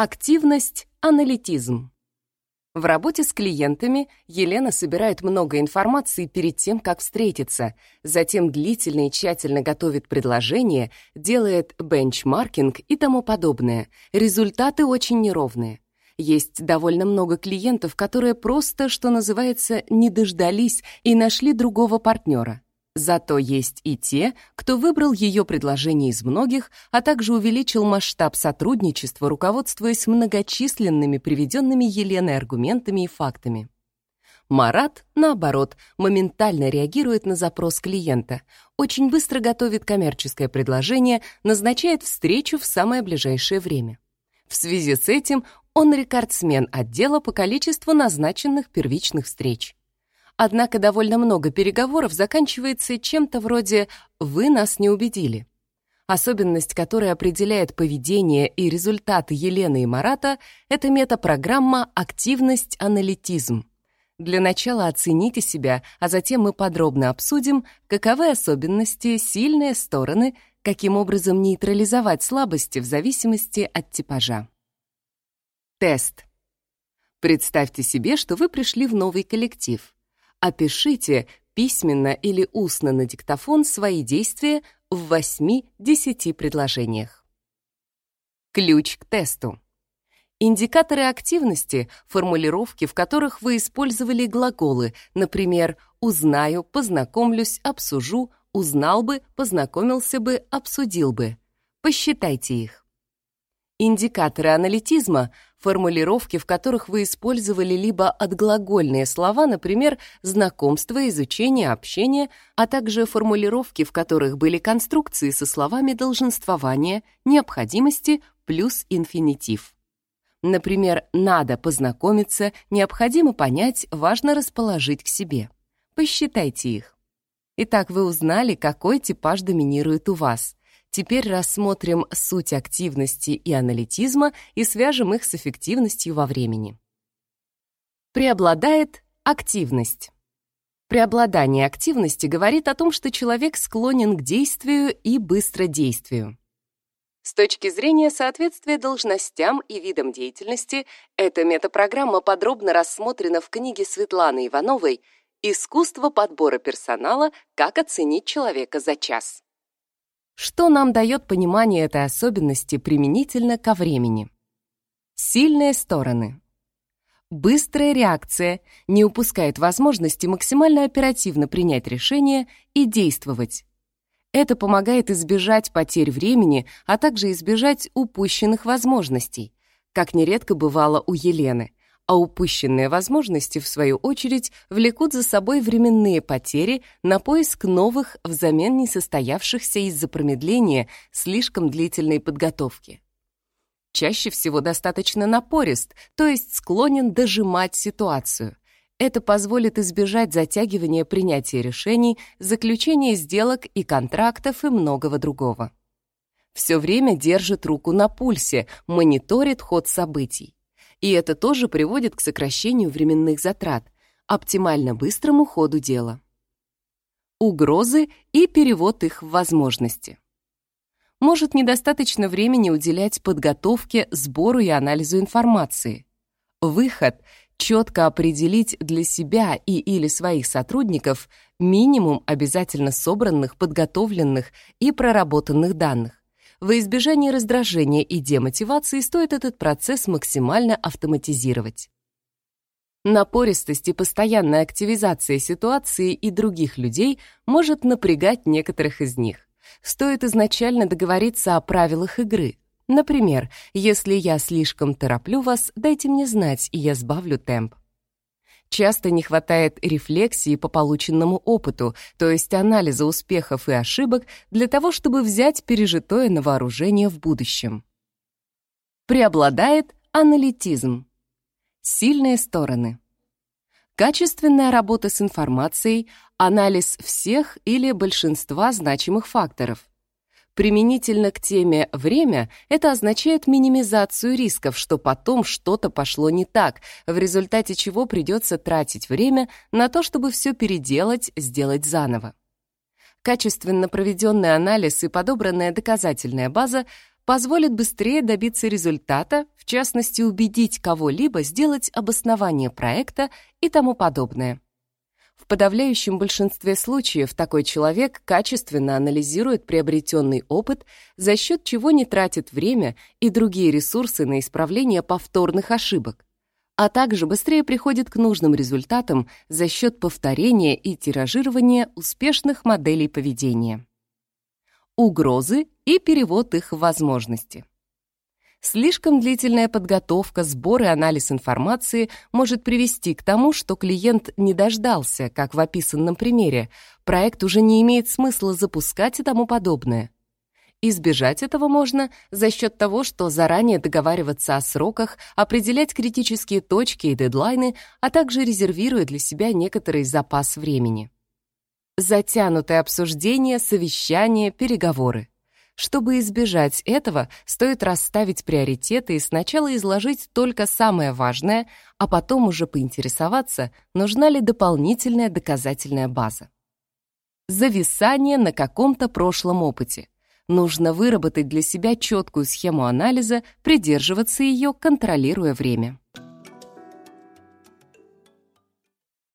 Активность, аналитизм. В работе с клиентами Елена собирает много информации перед тем, как встретиться, затем длительно и тщательно готовит предложение, делает бенчмаркинг и тому подобное. Результаты очень неровные. Есть довольно много клиентов, которые просто, что называется, не дождались и нашли другого партнера. Зато есть и те, кто выбрал ее предложение из многих, а также увеличил масштаб сотрудничества, руководствуясь многочисленными приведенными Еленой аргументами и фактами. Марат, наоборот, моментально реагирует на запрос клиента, очень быстро готовит коммерческое предложение, назначает встречу в самое ближайшее время. В связи с этим он рекордсмен отдела по количеству назначенных первичных встреч. Однако довольно много переговоров заканчивается чем-то вроде «вы нас не убедили». Особенность, которая определяет поведение и результаты Елены и Марата, это метапрограмма «Активность-аналитизм». Для начала оцените себя, а затем мы подробно обсудим, каковы особенности, сильные стороны, каким образом нейтрализовать слабости в зависимости от типажа. Тест. Представьте себе, что вы пришли в новый коллектив. Опишите письменно или устно на диктофон свои действия в 8-10 предложениях. Ключ к тесту. Индикаторы активности — формулировки, в которых вы использовали глаголы, например, «узнаю», «познакомлюсь», «обсужу», «узнал бы», «познакомился бы», «обсудил бы». Посчитайте их. Индикаторы аналитизма — формулировки, в которых вы использовали либо отглагольные слова, например, знакомство, изучение, общение, а также формулировки, в которых были конструкции со словами долженствования, необходимости плюс инфинитив. Например, «надо познакомиться», «необходимо понять», «важно расположить к себе». Посчитайте их. Итак, вы узнали, какой типаж доминирует у вас. Теперь рассмотрим суть активности и аналитизма и свяжем их с эффективностью во времени. Преобладает активность. Преобладание активности говорит о том, что человек склонен к действию и быстродействию. С точки зрения соответствия должностям и видам деятельности, эта метапрограмма подробно рассмотрена в книге Светланы Ивановой «Искусство подбора персонала. Как оценить человека за час». Что нам дает понимание этой особенности применительно ко времени? Сильные стороны. Быстрая реакция не упускает возможности максимально оперативно принять решение и действовать. Это помогает избежать потерь времени, а также избежать упущенных возможностей, как нередко бывало у Елены а упущенные возможности, в свою очередь, влекут за собой временные потери на поиск новых взамен несостоявшихся из-за промедления слишком длительной подготовки. Чаще всего достаточно напорист, то есть склонен дожимать ситуацию. Это позволит избежать затягивания принятия решений, заключения сделок и контрактов и многого другого. Все время держит руку на пульсе, мониторит ход событий и это тоже приводит к сокращению временных затрат, оптимально быстрому ходу дела. Угрозы и перевод их в возможности. Может недостаточно времени уделять подготовке, сбору и анализу информации. Выход — четко определить для себя и или своих сотрудников минимум обязательно собранных, подготовленных и проработанных данных. Во избежание раздражения и демотивации стоит этот процесс максимально автоматизировать. Напористость и постоянная активизация ситуации и других людей может напрягать некоторых из них. Стоит изначально договориться о правилах игры. Например, если я слишком тороплю вас, дайте мне знать, и я сбавлю темп. Часто не хватает рефлексии по полученному опыту, то есть анализа успехов и ошибок для того, чтобы взять пережитое на вооружение в будущем. Преобладает аналитизм. Сильные стороны. Качественная работа с информацией, анализ всех или большинства значимых факторов, Применительно к теме «время» это означает минимизацию рисков, что потом что-то пошло не так, в результате чего придется тратить время на то, чтобы все переделать, сделать заново. Качественно проведенный анализ и подобранная доказательная база позволит быстрее добиться результата, в частности, убедить кого-либо сделать обоснование проекта и тому подобное. Подавляющем большинстве случаев такой человек качественно анализирует приобретенный опыт, за счет чего не тратит время и другие ресурсы на исправление повторных ошибок, а также быстрее приходит к нужным результатам за счет повторения и тиражирования успешных моделей поведения. Угрозы и перевод их в возможности. Слишком длительная подготовка, сбор и анализ информации может привести к тому, что клиент не дождался, как в описанном примере, проект уже не имеет смысла запускать и тому подобное. Избежать этого можно за счет того, что заранее договариваться о сроках, определять критические точки и дедлайны, а также резервируя для себя некоторый запас времени. Затянутое обсуждение, совещания, переговоры. Чтобы избежать этого, стоит расставить приоритеты и сначала изложить только самое важное, а потом уже поинтересоваться, нужна ли дополнительная доказательная база. Зависание на каком-то прошлом опыте. Нужно выработать для себя четкую схему анализа, придерживаться ее, контролируя время.